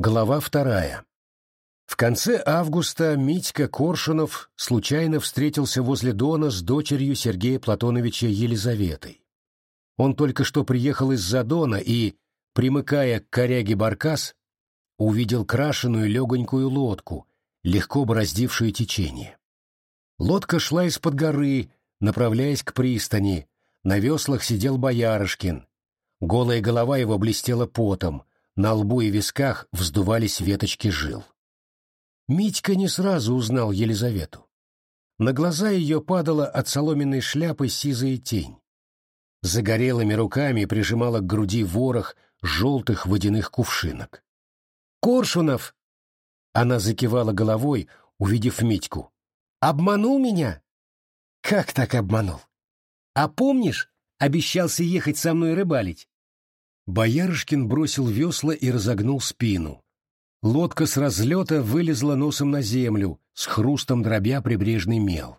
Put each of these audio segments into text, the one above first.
Глава вторая. В конце августа Митька Коршунов случайно встретился возле Дона с дочерью Сергея Платоновича Елизаветой. Он только что приехал из-за Дона и, примыкая к коряге Баркас, увидел крашеную легонькую лодку, легко бороздившую течение. Лодка шла из-под горы, направляясь к пристани, на веслах сидел Боярышкин. Голая голова его блестела потом, на лбу и висках вздувались веточки жил. Митька не сразу узнал Елизавету. На глаза ее падала от соломенной шляпы сизая тень. Загорелыми руками прижимала к груди ворох желтых водяных кувшинок. «Коршунов!» Она закивала головой, увидев Митьку. «Обманул меня?» «Как так обманул?» «А помнишь, обещался ехать со мной рыбалить?» Боярышкин бросил весла и разогнул спину. Лодка с разлета вылезла носом на землю, с хрустом дробя прибрежный мел.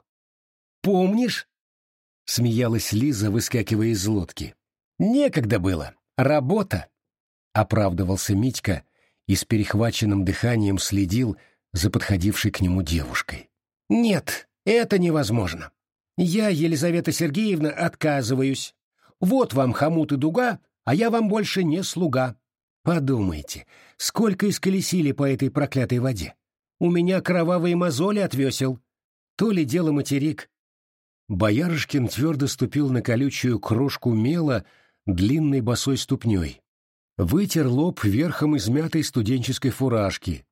«Помнишь?» — смеялась Лиза, выскакивая из лодки. «Некогда было. Работа!» — оправдывался Митька и с перехваченным дыханием следил за подходившей к нему девушкой. «Нет, это невозможно. Я, Елизавета Сергеевна, отказываюсь. Вот вам хомут и дуга, а я вам больше не слуга. Подумайте, сколько исколесили по этой проклятой воде. У меня кровавые мозоли отвесил. То ли дело материк. Боярышкин твердо ступил на колючую крошку мела длинной босой ступней. Вытер лоб верхом измятой студенческой фуражки.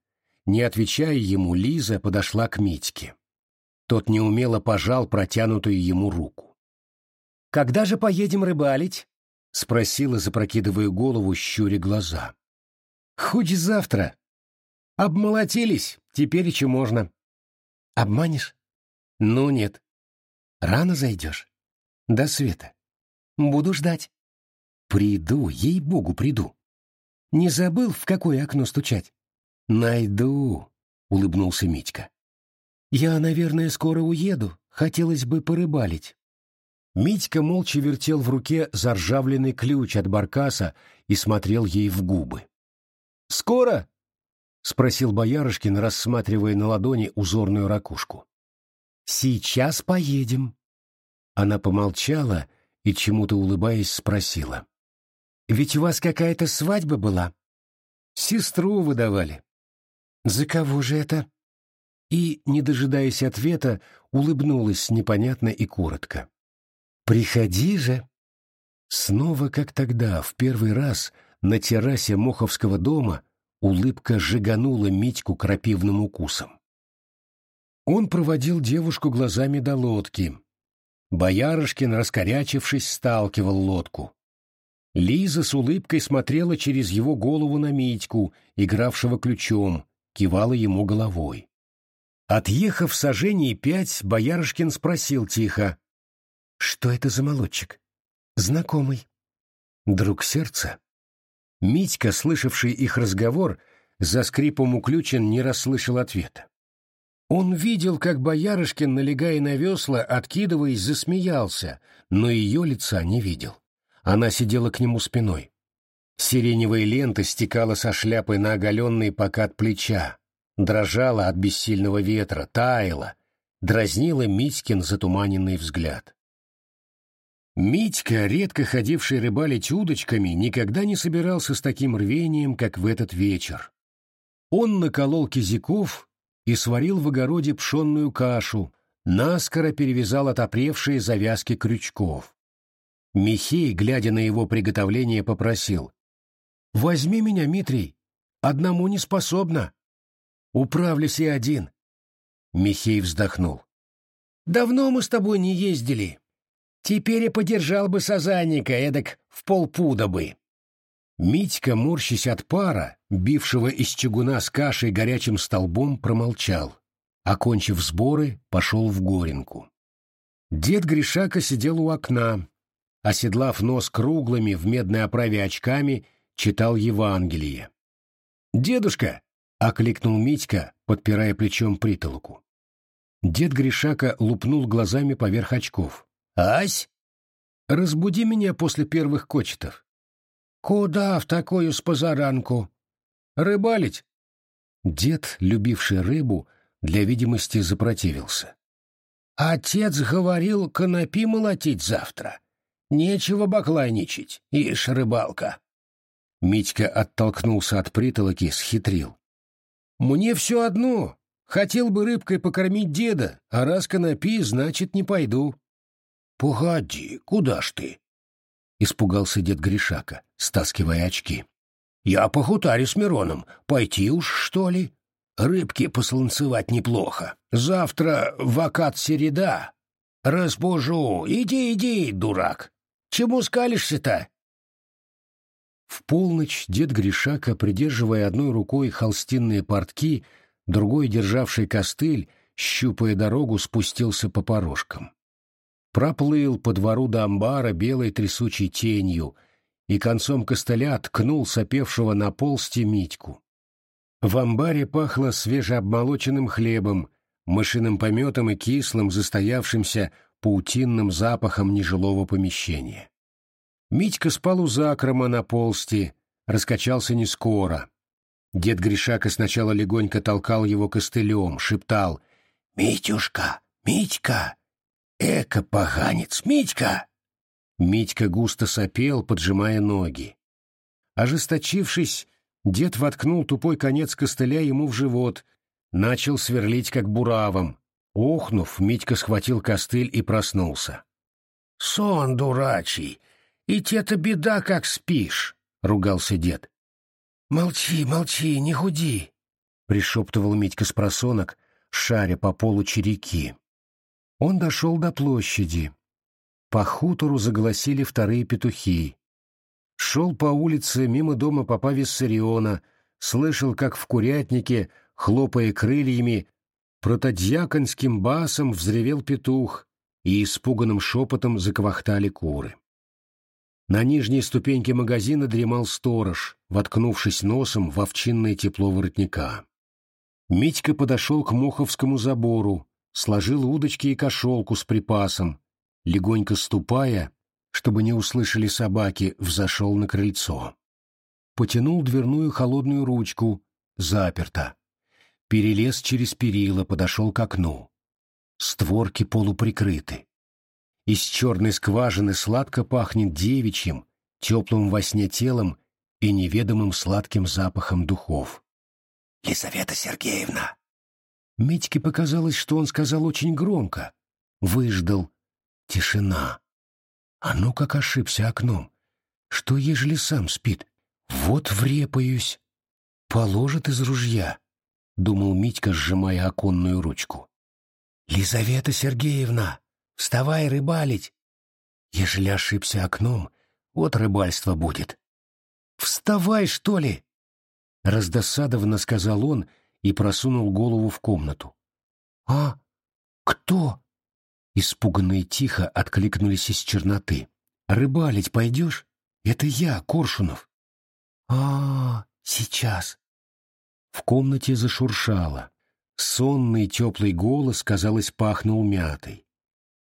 Не отвечая ему, Лиза подошла к Митьке. Тот неумело пожал протянутую ему руку. «Когда же поедем рыбалить?» — спросила, запрокидывая голову, щуря глаза. «Хоть завтра. Обмолотились, теперь еще можно». «Обманешь?» «Ну нет». «Рано зайдешь?» «До света». «Буду ждать». «Приду, ей-богу, приду». «Не забыл, в какое окно стучать?» «Найду», — улыбнулся Митька. «Я, наверное, скоро уеду. Хотелось бы порыбалить». Митька молча вертел в руке заржавленный ключ от баркаса и смотрел ей в губы. «Скоро?» — спросил Боярышкин, рассматривая на ладони узорную ракушку. «Сейчас поедем». Она помолчала и, чему-то улыбаясь, спросила. «Ведь у вас какая-то свадьба была?» «Сестру выдавали». «За кого же это?» И, не дожидаясь ответа, улыбнулась непонятно и коротко. «Приходи же!» Снова, как тогда, в первый раз, на террасе Моховского дома, улыбка сжиганула Митьку крапивным укусом. Он проводил девушку глазами до лодки. Боярышкин, раскорячившись, сталкивал лодку. Лиза с улыбкой смотрела через его голову на Митьку, игравшего ключом, кивала ему головой. Отъехав сожжений пять, Боярышкин спросил тихо, что это за молодчик? Знакомый. Друг сердца? Митька, слышавший их разговор, за скрипом уключен не расслышал ответа. Он видел, как Боярышкин, налегая на весла, откидываясь, засмеялся, но ее лица не видел. Она сидела к нему спиной. Сиреневая лента стекала со шляпы на оголенный покат плеча, дрожала от бессильного ветра, таяла, дразнила Митькин затуманенный взгляд. Митька, редко ходивший рыбалить удочками, никогда не собирался с таким рвением, как в этот вечер. Он наколол кизиков и сварил в огороде пшенную кашу, наскоро перевязал отопревшие завязки крючков. Михей, глядя на его приготовление, попросил. «Возьми меня, Митрий, одному не способна. Управлюсь и один». Михей вздохнул. «Давно мы с тобой не ездили. Теперь и подержал бы сазанника, эдак в полпуда бы. Митька, морщась от пара, бившего из чугуна с кашей горячим столбом, промолчал. Окончив сборы, пошел в горенку. Дед Гришака сидел у окна, оседлав нос круглыми в медной оправе очками, читал Евангелие. «Дедушка!» — окликнул Митька, подпирая плечом притолоку. Дед Гришака лупнул глазами поверх очков. «Ась, разбуди меня после первых кочетов». «Куда в такую спозаранку?» Рыбалить?» Дед, любивший рыбу, для видимости запротивился. «Отец говорил, конопи молотить завтра. Нечего баклайничать, ишь, рыбалка». Митька оттолкнулся от притолоки, схитрил. «Мне все одно. Хотел бы рыбкой покормить деда, а раз конопи, значит, не пойду». «Погоди, куда ж ты?» — испугался дед Гришака, стаскивая очки. «Я похутарю с Мироном. Пойти уж, что ли? Рыбки посланцевать неплохо. Завтра вакат середа. Разбужу. Иди, иди, дурак. Чему скалишься-то?» В полночь дед Гришака, придерживая одной рукой холстинные портки, другой державший костыль, щупая дорогу, спустился по порожкам проплыл по двору до амбара белой трясучей тенью и концом костыля ткнул сопевшего на полсти Митьку. В амбаре пахло свежеобмолоченным хлебом, мышиным пометом и кислым, застоявшимся паутинным запахом нежилого помещения. Митька спал у закрома на полсти, раскачался не скоро. Дед Гришака сначала легонько толкал его костылем, шептал «Митюшка, Митька, «Эка, поганец! Митька!» Митька густо сопел, поджимая ноги. Ожесточившись, дед воткнул тупой конец костыля ему в живот, начал сверлить как буравом. Охнув, Митька схватил костыль и проснулся. «Сон дурачий! И те-то беда, как спишь!» — ругался дед. «Молчи, молчи, не худи!» — пришептывал Митька с просонок, шаря по полу череки. Он дошел до площади. По хутору заголосили вторые петухи. Шел по улице мимо дома папа Виссариона, слышал, как в курятнике, хлопая крыльями, протодьяконским басом взревел петух, и испуганным шепотом заквахтали куры. На нижней ступеньке магазина дремал сторож, воткнувшись носом в овчинное тепло воротника. Митька подошел к Моховскому забору, сложил удочки и кошелку с припасом, легонько ступая, чтобы не услышали собаки, взошел на крыльцо. Потянул дверную холодную ручку, заперто. Перелез через перила, подошел к окну. Створки полуприкрыты. Из черной скважины сладко пахнет девичьим, теплым во сне телом и неведомым сладким запахом духов. «Лизавета Сергеевна!» Митьке показалось, что он сказал очень громко. Выждал. Тишина. А ну как ошибся окном. Что, ежели сам спит? Вот врепаюсь. Положит из ружья, — думал Митька, сжимая оконную ручку. «Лизавета Сергеевна, вставай рыбалить!» Ежели ошибся окном, вот рыбальство будет. «Вставай, что ли?» Раздосадованно сказал он и просунул голову в комнату. «А? Кто?» Испуганно и тихо откликнулись из черноты. «Рыбалить пойдешь? Это я, Коршунов». «А, сейчас». В комнате зашуршало. Сонный теплый голос, казалось, пахнул мятой.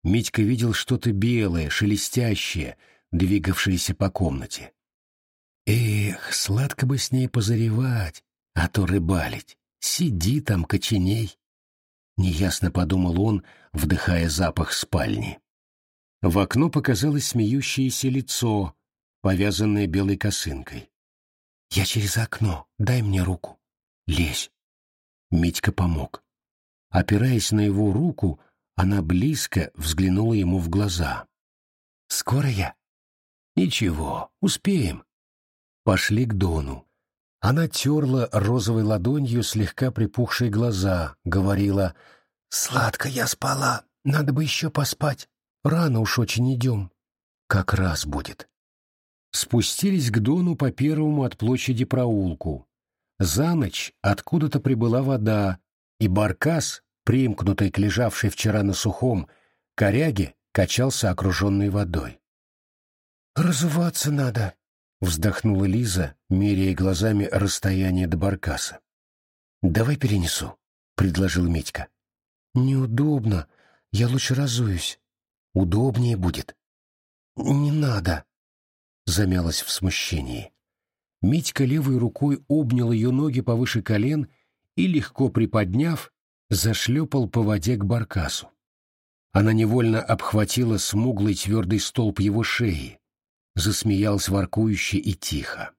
Митька видел что-то белое, шелестящее, двигавшееся по комнате. Эх, сладко бы с ней позаревать, а то рыбалить. Сиди там, коченей. Неясно подумал он, вдыхая запах спальни. В окно показалось смеющееся лицо, повязанное белой косынкой. «Я через окно, дай мне руку. Лезь». Митька помог. Опираясь на его руку, она близко взглянула ему в глаза. «Скоро я?» «Ничего, успеем». Пошли к Дону. Она терла розовой ладонью слегка припухшие глаза, говорила «Сладко я спала, надо бы еще поспать. Рано уж очень идем. Как раз будет». Спустились к Дону по первому от площади проулку. За ночь откуда-то прибыла вода, и баркас, примкнутый к лежавшей вчера на сухом, коряге, качался окруженной водой. «Разуваться надо», Вздохнула Лиза, меряя глазами расстояние до баркаса. «Давай перенесу», — предложил Митька. «Неудобно. Я лучше разуюсь. Удобнее будет». «Не надо», — замялась в смущении. Митька левой рукой обнял ее ноги повыше колен и, легко приподняв, зашлепал по воде к баркасу. Она невольно обхватила смуглый твердый столб его шеи, засмеялась воркующе и тихо.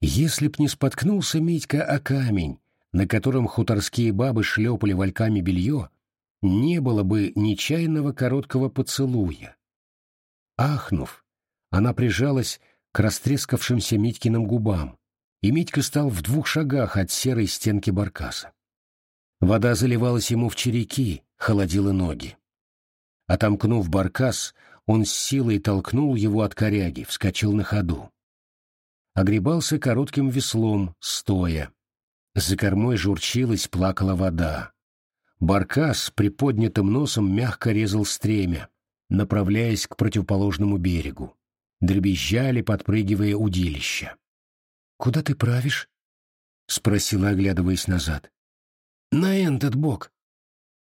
Если б не споткнулся Митька о камень, на котором хуторские бабы шлепали вальками белье, не было бы нечаянного короткого поцелуя. Ахнув, она прижалась к растрескавшимся Митькиным губам, и Митька стал в двух шагах от серой стенки баркаса. Вода заливалась ему в череки, холодила ноги. Отомкнув баркас, он с силой толкнул его от коряги, вскочил на ходу. Огребался коротким веслом, стоя. За кормой журчилась, плакала вода. Баркас приподнятым носом мягко резал стремя, направляясь к противоположному берегу дребезжали, подпрыгивая удилища. «Куда ты правишь?» — спросила, оглядываясь назад. «На этот бок».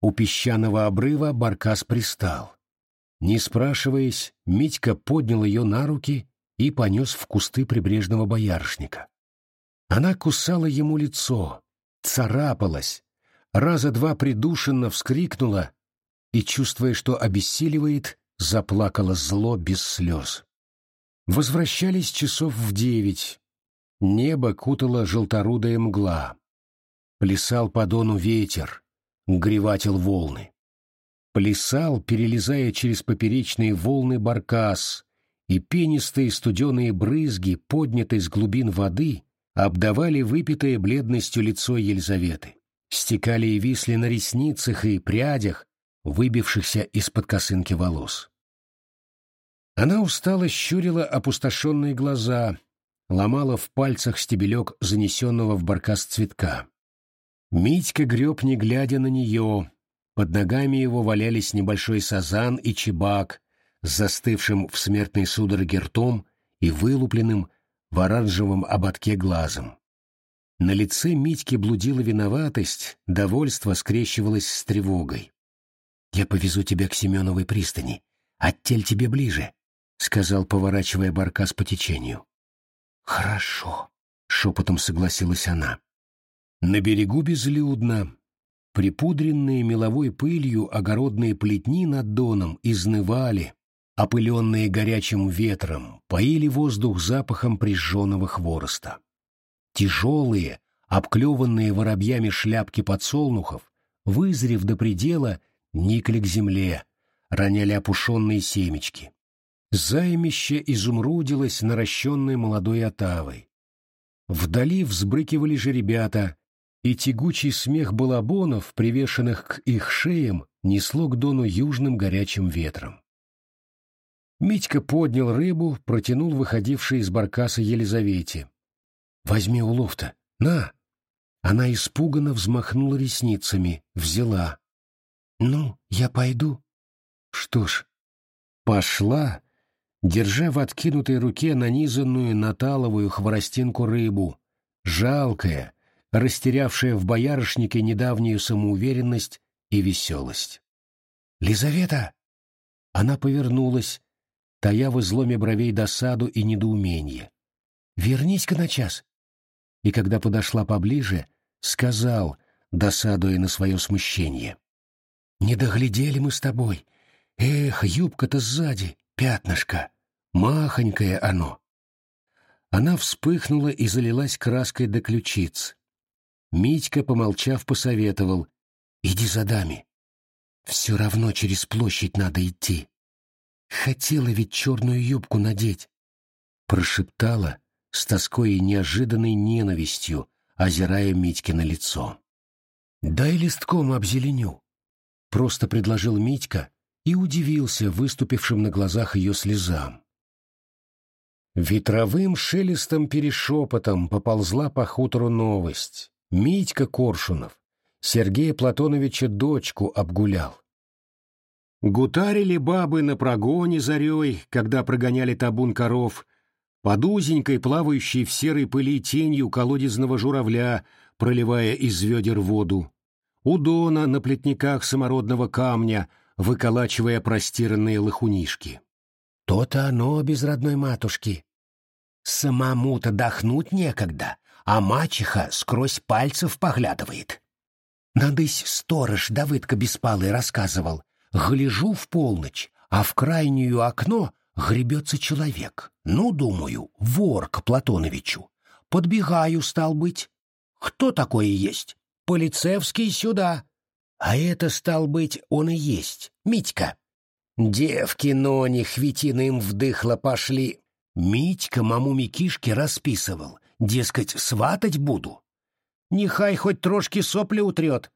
У песчаного обрыва Баркас пристал. Не спрашиваясь, Митька поднял ее на руки и понес в кусты прибрежного боярышника. Она кусала ему лицо, царапалась, раза два придушенно вскрикнула и, чувствуя, что обессиливает, заплакала зло без слез. Возвращались часов в девять. Небо кутала желторудая мгла. Плясал по дону ветер, гревател волны. Плясал, перелезая через поперечные волны баркас, и пенистые студеные брызги, поднятые с глубин воды, обдавали выпитое бледностью лицо Елизаветы. Стекали и висли на ресницах и прядях, выбившихся из-под косынки волос. Она устало щурила опустошенные глаза, ломала в пальцах стебелек занесенного в баркас цветка. Митька греб, не глядя на нее. Под ногами его валялись небольшой сазан и чебак с застывшим в смертной судороге ртом и вылупленным в оранжевом ободке глазом. На лице Митьки блудила виноватость, довольство скрещивалось с тревогой. «Я повезу тебя к Семеновой пристани. Оттель тебе ближе. — сказал, поворачивая баркас по течению. «Хорошо», — шепотом согласилась она. На берегу безлюдно. Припудренные меловой пылью огородные плетни над доном изнывали, опыленные горячим ветром, поили воздух запахом прижженного хвороста. Тяжелые, обклеванные воробьями шляпки подсолнухов, вызрев до предела, никли к земле, роняли опушенные семечки. Займище изумрудилось наращенной молодой отавой. Вдали взбрыкивали же ребята, и тягучий смех балабонов, привешенных к их шеям, несло к дону южным горячим ветром. Митька поднял рыбу, протянул выходившей из баркаса Елизавете. «Возьми улов-то, на!» Она испуганно взмахнула ресницами, взяла. «Ну, я пойду». «Что ж, пошла, держа в откинутой руке нанизанную на таловую хворостинку рыбу, жалкая, растерявшая в боярышнике недавнюю самоуверенность и веселость. «Лизавета!» Она повернулась, тая в изломе бровей досаду и недоумение. «Вернись-ка на час!» И когда подошла поближе, сказал, досадуя на свое смущение. «Не доглядели мы с тобой. Эх, юбка-то сзади, пятнышко. Махонькое оно. Она вспыхнула и залилась краской до ключиц. Митька, помолчав, посоветовал. «Иди за дами. Все равно через площадь надо идти. Хотела ведь черную юбку надеть». Прошептала с тоской и неожиданной ненавистью, озирая Митькино лицо. «Дай листком обзеленю», — просто предложил Митька и удивился выступившим на глазах ее слезам. Ветровым шелестом перешепотом поползла по хутору новость. Митька Коршунов Сергея Платоновича дочку обгулял. Гутарили бабы на прогоне зарей, когда прогоняли табун коров, под узенькой, плавающей в серой пыли тенью колодезного журавля, проливая из ведер воду. У дона на плетниках самородного камня, выколачивая простиранные лохунишки. То-то оно без родной матушки, Самому-то дохнуть некогда, а мачеха сквозь пальцев поглядывает. Надысь сторож Давыдка Беспалый рассказывал. Гляжу в полночь, а в крайнюю окно гребется человек. Ну, думаю, вор к Платоновичу. Подбегаю, стал быть. Кто такое есть? Полицевский сюда. А это, стал быть, он и есть, Митька. Девки, но не вдыхло пошли. Митька маму Микишке расписывал, дескать, сватать буду. Нехай хоть трошки сопли утрет.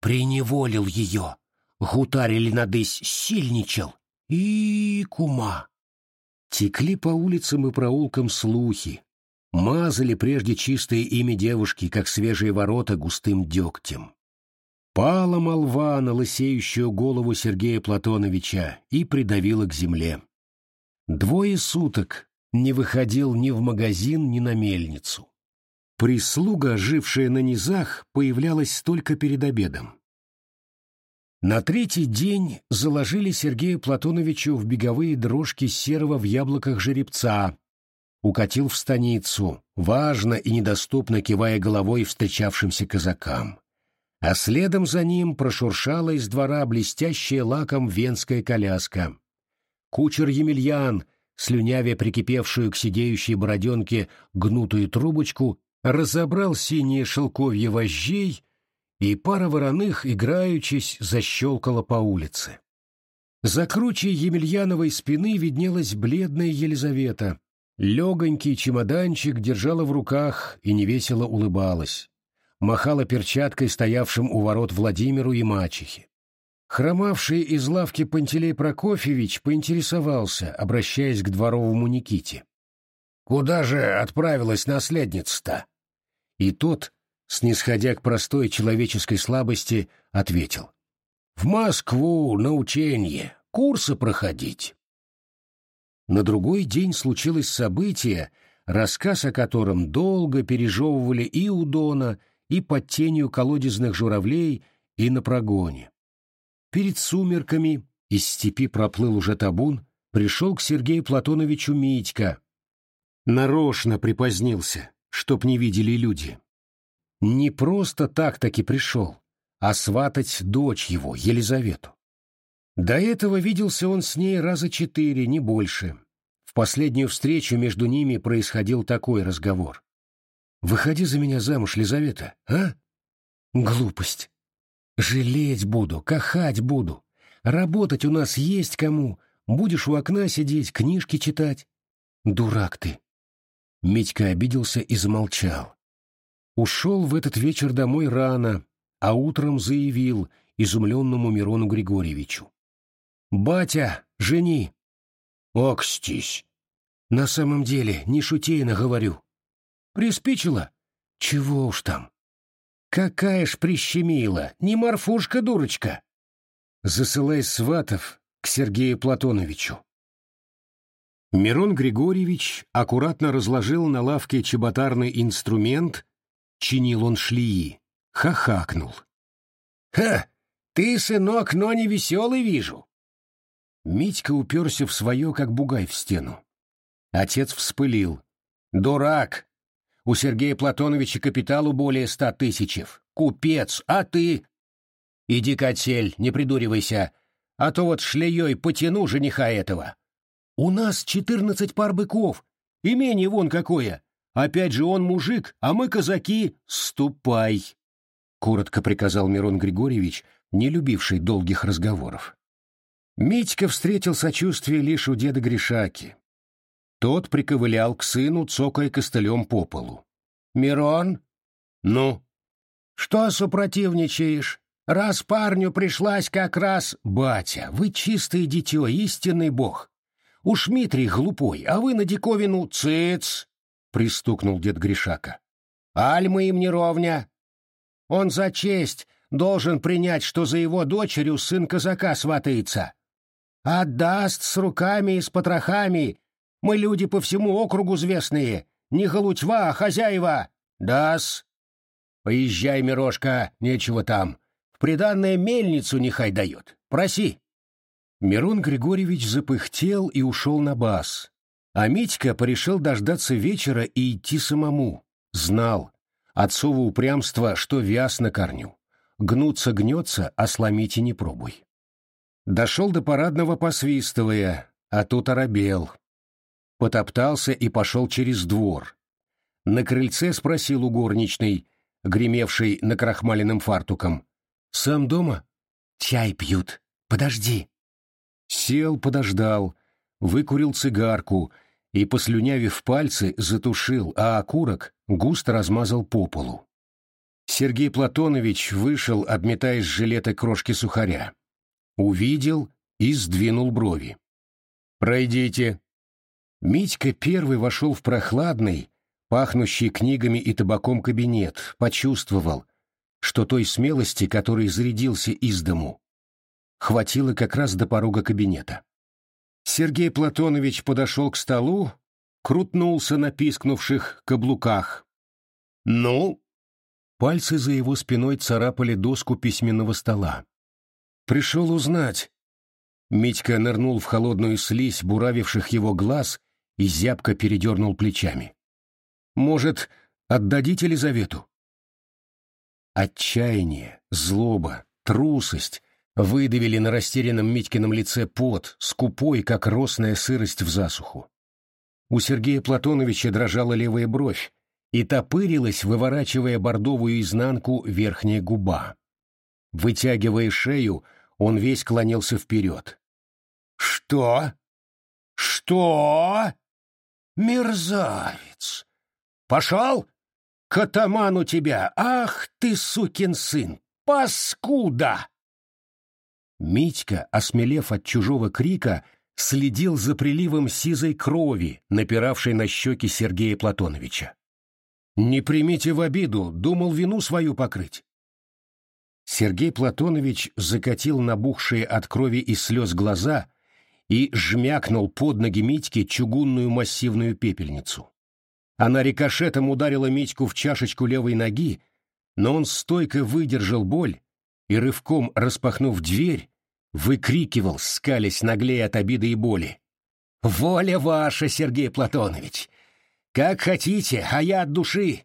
Приневолил ее. Гутарили надысь, сильничал. И кума. Текли по улицам и проулкам слухи. Мазали прежде чистое имя девушки, как свежие ворота, густым дегтем. Пала молва на лысеющую голову Сергея Платоновича и придавила к земле. Двое суток не выходил ни в магазин, ни на мельницу. Прислуга, жившая на низах, появлялась только перед обедом. На третий день заложили Сергею Платоновичу в беговые дрожки серого в яблоках жеребца, укатил в станицу, важно и недоступно кивая головой встречавшимся казакам. А следом за ним прошуршала из двора блестящая лаком венская коляска. Кучер Емельян, слюнявя прикипевшую к сидеющей бороденке гнутую трубочку, разобрал синие шелковья вожжей, и пара вороных, играючись, защелкала по улице. За кручей Емельяновой спины виднелась бледная Елизавета. Легонький чемоданчик держала в руках и невесело улыбалась. Махала перчаткой стоявшим у ворот Владимиру и мачехе. Хромавший из лавки Пантелей Прокофьевич поинтересовался, обращаясь к дворовому Никите. «Куда же отправилась наследница-то?» И тот, снисходя к простой человеческой слабости, ответил. «В Москву на ученье, курсы проходить». На другой день случилось событие, рассказ о котором долго пережевывали и у Дона, и под тенью колодезных журавлей, и на прогоне. Перед сумерками из степи проплыл уже табун, пришел к Сергею Платоновичу Митька. Нарочно припозднился, чтоб не видели люди. Не просто так-таки пришел, а сватать дочь его, Елизавету. До этого виделся он с ней раза четыре, не больше. В последнюю встречу между ними происходил такой разговор. «Выходи за меня замуж, Лизавета, а?» «Глупость. Жалеть буду, кахать буду. Работать у нас есть кому. Будешь у окна сидеть, книжки читать. Дурак ты!» Митька обиделся и замолчал. Ушел в этот вечер домой рано, а утром заявил изумленному Мирону Григорьевичу. «Батя, жени!» «Окстись!» «На самом деле, не шутейно говорю». «Приспичило?» «Чего уж там?» «Какая ж прищемила! Не морфушка, дурочка!» «Засылай сватов к Сергею Платоновичу». Мирон Григорьевич аккуратно разложил на лавке чеботарный инструмент чинил он шлии, хахакнул. «Ха! Ты, сынок, но не веселый вижу!» Митька уперся в свое, как бугай в стену. Отец вспылил. «Дурак! У Сергея Платоновича капиталу более ста тысячев. Купец, а ты...» «Иди, котель, не придуривайся, а то вот шлеей потяну жениха этого. У нас четырнадцать пар быков, имение вон какое, Опять же он мужик, а мы казаки. Ступай!» Коротко приказал Мирон Григорьевич, не любивший долгих разговоров. Митька встретил сочувствие лишь у деда Гришаки. Тот приковылял к сыну, цокая костылем по полу. «Мирон? Ну? Что супротивничаешь? Раз парню пришлась как раз... Батя, вы чистое дитё, истинный бог. Уж Митрий глупой, а вы на диковину цыц!» пристукнул дед Гришака. «Аль мы им не ровня. Он за честь должен принять, что за его дочерью сын казака сватается. Отдаст с руками и с потрохами. Мы люди по всему округу звездные. Не голутьва, а хозяева. Дас. Поезжай, Мирошка, нечего там. В приданное мельницу нехай дает. Проси». Мирон Григорьевич запыхтел и ушел на бас А Митька порешил дождаться вечера и идти самому. Знал. Отцово упрямство, что вяз на корню. Гнуться гнется, а сломить и не пробуй. Дошел до парадного посвистывая, а тут оробел. Потоптался и пошел через двор. На крыльце спросил у горничной, гремевшей накрахмаленным фартуком. «Сам дома?» «Чай пьют. Подожди». Сел, подождал, выкурил цигарку и, послюнявив пальцы, затушил, а окурок густо размазал по полу. Сергей Платонович вышел, обметая с жилета крошки сухаря. Увидел и сдвинул брови. «Пройдите». Митька первый вошел в прохладный, пахнущий книгами и табаком кабинет, почувствовал, что той смелости, которой зарядился из дому, хватило как раз до порога кабинета. Сергей Платонович подошел к столу, крутнулся на пискнувших каблуках. «Ну?» Пальцы за его спиной царапали доску письменного стола. «Пришел узнать». Митька нырнул в холодную слизь буравивших его глаз и зябко передернул плечами. «Может, отдадите Лизавету?» Отчаяние, злоба, трусость выдавили на растерянном Митькином лице пот, скупой, как росная сырость в засуху. У Сергея Платоновича дрожала левая бровь, и топырилась, выворачивая бордовую изнанку верхняя губа. Вытягивая шею, он весь клонился вперед. «Что? Что? Мерзавец! Пошел? К атаману тебя! Ах ты, сукин сын! Паскуда!» Митька, осмелев от чужого крика, следил за приливом сизой крови, напиравшей на щеки Сергея Платоновича. «Не примите в обиду, думал вину свою покрыть». Сергей Платонович закатил набухшие от крови и слез глаза и жмякнул под ноги Митьке чугунную массивную пепельницу. Она рикошетом ударила Митьку в чашечку левой ноги, но он стойко выдержал боль и, рывком распахнув дверь, выкрикивал, скалясь наглее от обиды и боли. «Воля ваша, Сергей Платонович! Как хотите, а я от души.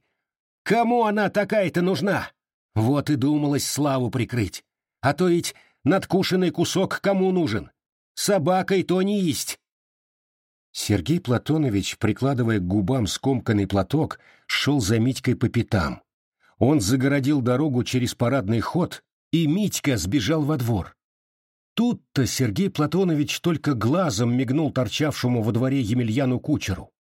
Кому она такая-то нужна? Вот и думалось славу прикрыть. А то ведь надкушенный кусок кому нужен? Собакой то не есть. Сергей Платонович, прикладывая к губам скомканный платок, шел за Митькой по пятам. Он загородил дорогу через парадный ход, и Митька сбежал во двор. Тут-то Сергей Платонович только глазом мигнул торчавшему во дворе Емельяну кучеру.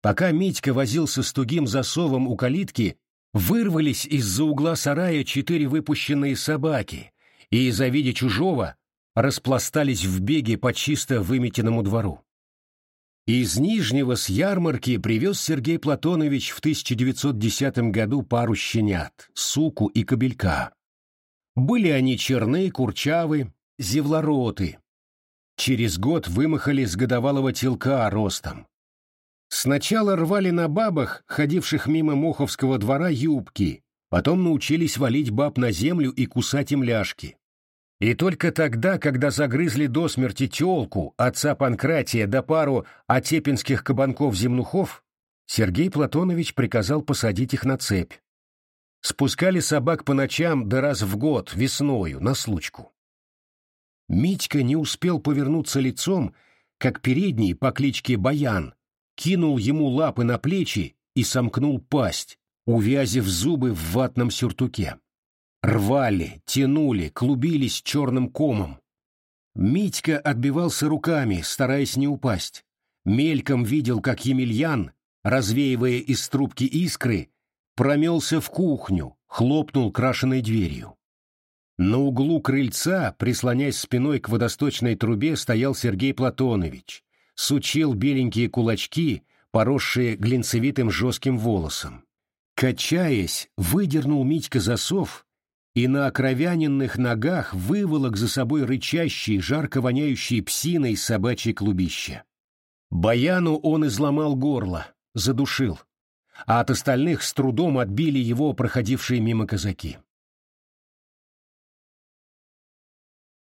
Пока Митька возился с тугим засовом у калитки, вырвались из-за угла сарая четыре выпущенные собаки и, завидя чужого, распластались в беге по чисто выметенному двору. Из Нижнего с ярмарки привез Сергей Платонович в 1910 году пару щенят, суку и кобелька. Были они черные, курчавы, зевлороты. Через год вымахали с годовалого телка ростом. Сначала рвали на бабах, ходивших мимо Моховского двора, юбки, потом научились валить баб на землю и кусать им ляжки. И только тогда, когда загрызли до смерти телку, отца Панкратия да пару отепинских кабанков-земнухов, Сергей Платонович приказал посадить их на цепь. Спускали собак по ночам да раз в год, весною, на случку. Митька не успел повернуться лицом, как передний по кличке Баян кинул ему лапы на плечи и сомкнул пасть, увязив зубы в ватном сюртуке. Рвали, тянули, клубились черным комом. Митька отбивался руками, стараясь не упасть. Мельком видел, как Емельян, развеивая из трубки искры, промелся в кухню, хлопнул крашеной дверью. На углу крыльца, прислонясь спиной к водосточной трубе, стоял Сергей Платонович, сучил беленькие кулачки, поросшие глинцевитым жестким волосом. Качаясь, выдернул Митька засов и на окровяненных ногах выволок за собой рычащий, жарко воняющий псиной собачье клубище. Баяну он изломал горло, задушил, а от остальных с трудом отбили его проходившие мимо казаки.